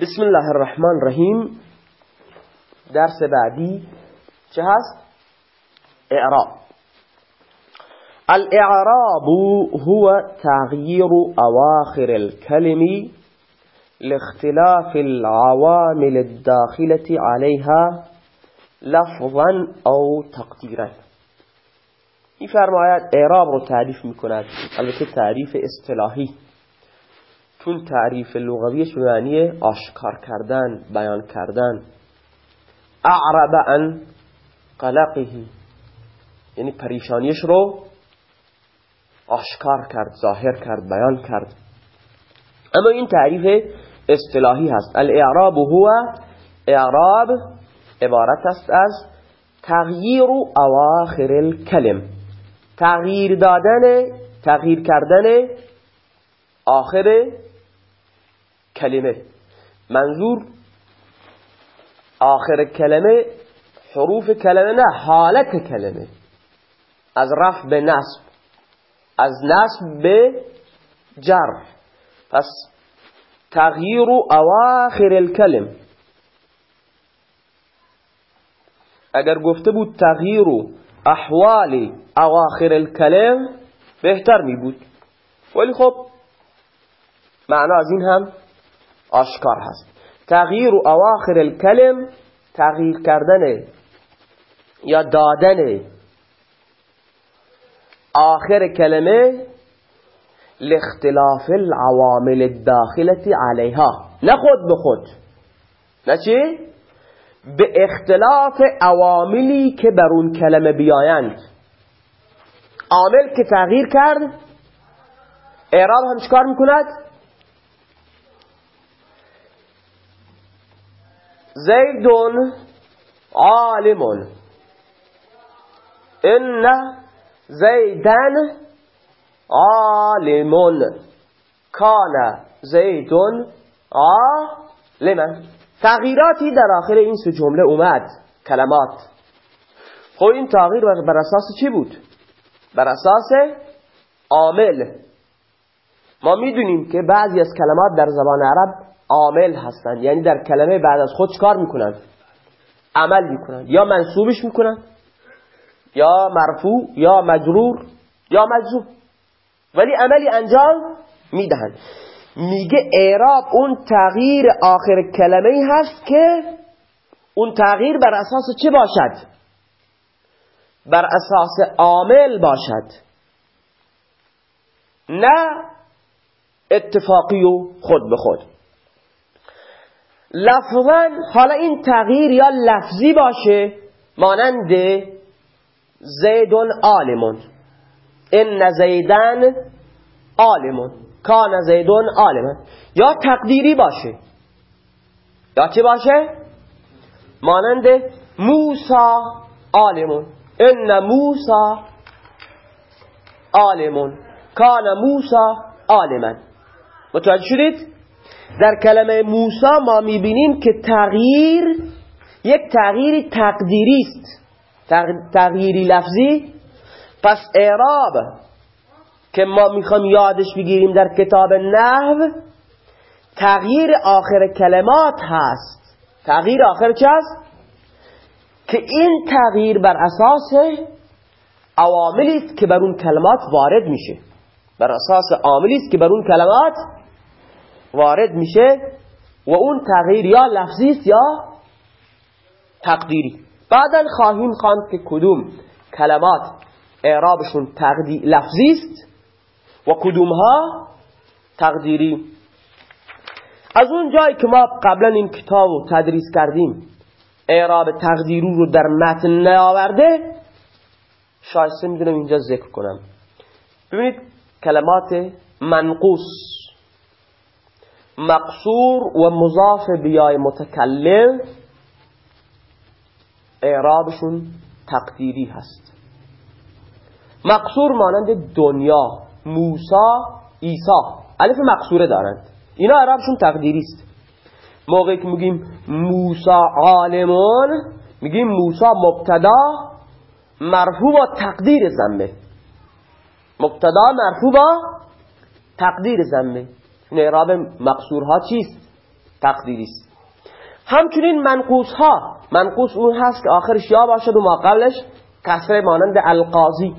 بسم الله الرحمن الرحیم درس بعدی. چه هست؟ اعراب. الاعراب هو تغییر اواخر الكلم لاختلاف العوامل الداخلة عليها لفظا أو تقدیرا. این فرمایت اعراب رو تعریف میکند. البته تعریف اصطلاحی. چون تعریف لغویش معنی آشکار کردن بیان کردن. اعرب عن قلقه. یعنی پریشانیش رو آشکار کرد ظاهر کرد بیان کرد. اما این تعریف اصطلاحی هست. الاعراب هو اعراب عبارت است از تغییر اواخر الکلم. تغییر دادن تغییر کردن آخر کلمه. منظور آخر کلمه حروف کلمه نه حالت کلمه. از رفع به نصب. از نصب به جر. پس تغییر اواخر الکلم. اگر گفته بود تغییر احوال اواخر الکلم بهتر می بود ولی خب معنا از این هم آشکار هست تغییر اواخر الکلم تغییر کردن یا دادن آخر کلمه لاختلاف العوامل الداخلة علیها نه خود به خود نه چی؟ به اختلاف عواملی که بر اون کلمه بیایند عامل که تغییر کرد اعراب هم چکار می‌کند؟ زید عالم ان زیدن عالم کان زید عالما تغییراتی در آخر این سه جمله اومد. کلمات. خب این تغییر بر اساس چی بود؟ بر اساس عامل. ما می‌دونیم که بعضی از کلمات در زبان عرب عامل هستند. یعنی در کلمه بعد از خود کار می‌کنن؟ عمل می‌کنن. یا منصوبش می‌کنن یا مرفوع یا مجرور یا مجزوم. ولی عملی انجام می‌دهند. میگه اعراب اون تغییر آخر کلمه هست که اون تغییر بر اساس چه باشد؟ بر اساس عامل باشد. نه اتفاقی و خود به خود. لفظا حالا این تغییر یا لفظی باشه مانند زیدون عالمون ان زیدن عالمون کان زیدون عالمون یا تقدیری باشه. یا چه باشه؟ مانند موسا عالمون ان موسا عالمون کان موسا عالمن متوجه شدید؟ در کلمه موسا ما می‌بینیم که تغییر یک تغییری تقدیری است. تغییری لفظی. پس اعراب که ما می‌خوام یادش بگیریم در کتاب نحو تغییر آخر کلمات هست. تغییر آخر چه هست؟ که این تغییر بر اساس عواملی است که بر اون کلمات وارد میشه. بر اساس عاملی است که بر اون کلمات وارد میشه و اون تغییر یا لفظی است یا تقدیری. بعدا خواهیم خواند که کدوم کلمات اعرابشون تقدیر لفظی است و کدوم ها تقدیری. از اون جایی که ما قبلا این کتاب رو تدریس کردیم اعراب تقدیری رو در متن نیاورده شایسته می‌دونم اینجا ذکر کنم. ببینید کلمات منقوص مقصور و مضاف بیای متکلم اعرابشون تقدیری هست. مقصور مانند دنیا موسا ایسا الف مقصوره دارند. اینا اعرابشون تقدیری است. موقعی که میگیم موسا عالمون میگیم موسا مبتدا مرفوع تقدیر زنبه. مبتدا مرفوع تقدیر زنبه. این اعراب مقصورها چیست؟ تقدیری است. همچنین منقوص ها منقوص اون هست که آخرش یا باشد و ما قبلش کسره مانند القاضی.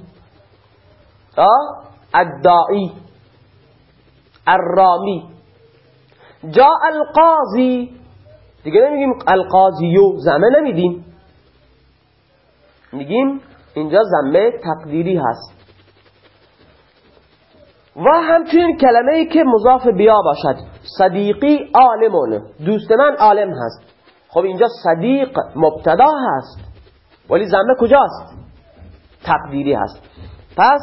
الدائی الرامی. جا القاضی دیگه نمیگیم القاضیو زمه نمیدیم. میگیم اینجا زمه تقدیری هست. و همچنین کلمه ای که مضاف بیا باشد. صدیقی عالمون. دوست من عالم هست. خب اینجا صدیق مبتدا هست. ولی زمه کجاست؟ تقدیری هست. پس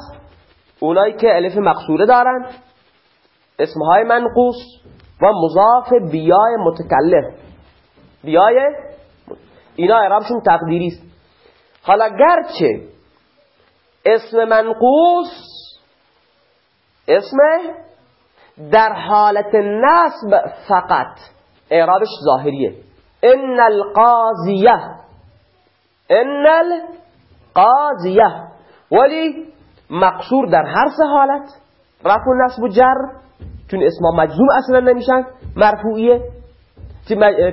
اونایی که الف مقصوره دارن اسمهای منقوص و مضاف بیای متکلم. بیای؟ اینا اعرابشون تقدیری است حالا گرچه اسم منقوص اسم در حالت نصب فقط اعرابش ظاهریه. ان القاضیه ان القاضیه. ولی مقصور در هر سه حالت رفع نصب و جر چون اسما مجزوم اصلا نمیشن مرفوعیه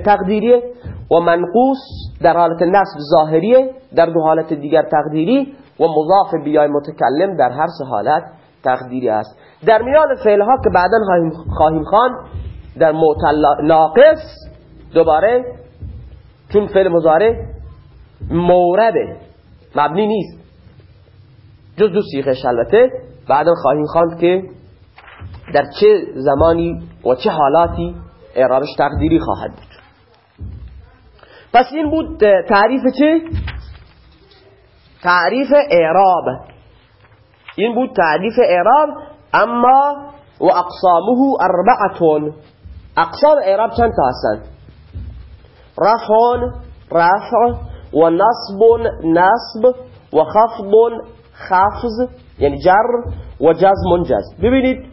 تقدیریه. و منقوص در حالت نصب ظاهریه در دو حالت دیگر تقدیری. و مضاف بیای متکلم در هر سه حالت تقدیری است. در میان ها که بعدا خواهیم خان در معتل ناقص دوباره چون فعل مضارع مورده مبنی نیست. جز دو سیغش البته. بعدا خواهیم خواند که در چه زمانی و چه حالاتی اعرابش تقدیری خواهد بود. پس این بود تعریف چه؟ تعریف اعراب. این بود تعریف اعراب اما و اقسامه اربعتون. اقسام اعراب چند تا هستند رفع رفع و نصب نصب و خفض خفض یعنی جر و جزم جزم. ببینید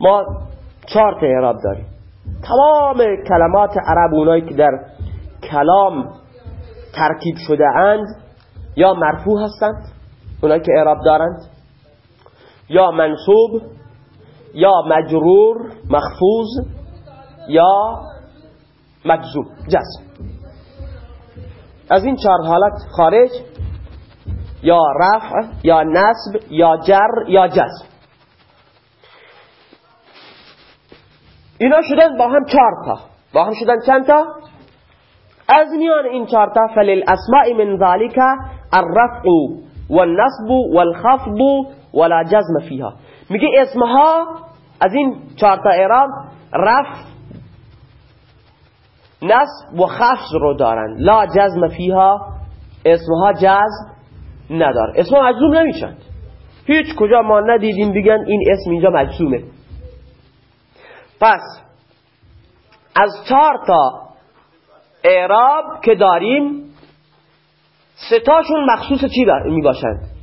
ما چهار تا اعراب داریم. تمام کلمات عرب اونایی که در کلام ترکیب شده اند یا مرفوع هستند اونایی که اعراب دارند. یا منصوب یا مجرور مخفوظ یا مجزوم جزم از این چهار حالت خارج یا رفع یا نصب یا جر یا جزم اینا شدن با هم چهار تا. با هم شدن چند تا؟ از میان این چهار تا فلیل اسماء من ذالک الرفع والنصب والخفض ولا جزم فيها میگه اسمها از این چهار تا اعراب رفع نصب و خفض رو دارن. لا جزم فيها اسمها جزم ندار. اسم مجزوم نمیشن. هیچ کجا ما ندیدیم بگن این اسم اینجا مجزومه. پس از چهار تا اعراب که داریم ستاشون مخصوص چی می باشند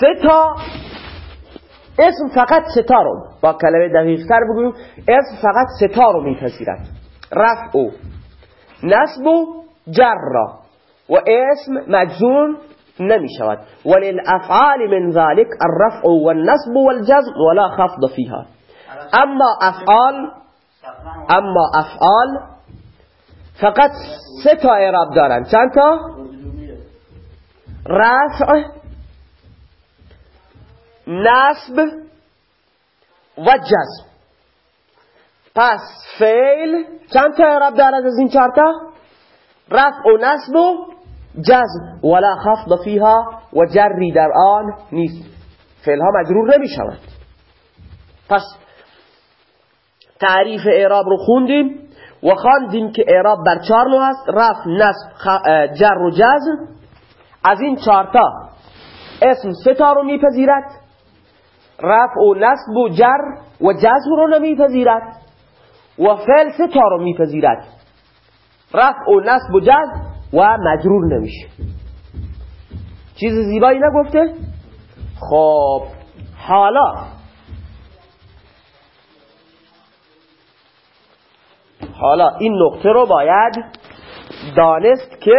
سه تا اسم فقط ستا رو با کلمه دقیق تر بگویم اسم فقط ستا رو میپذیرد. رفع و نصب و جر. و اسم مجزون نمی شود وللافعال من ذلك الرفع والنصب والجزم ولا خفض فيها. اما افعال اما افعال فقط سه تا اعراب دارن. چند تا؟ رفع نصب و جزم. پس فعل چند تا اعراب دارد از این چهار تا؟ رفع و نصب و جزم. ولا خفض فيها و جری در آن نیست. فعل ها مجرور نمی شود پس تعریف اعراب رو خوندیم و خواندیم که اعراب بر چهار نوع است رفع نصب جر و جزم. از این چهارتا اسم سه تا رو میپذیرد. رفع و نصب و جر و جزم رو نمیپذیرد و فعل سه تا رو میپذیرد. رفع و نصب و جزم و مجرور نمیشه. چیز زیبایی نگفته؟ خب حالا حالا این نقطه رو باید دانست که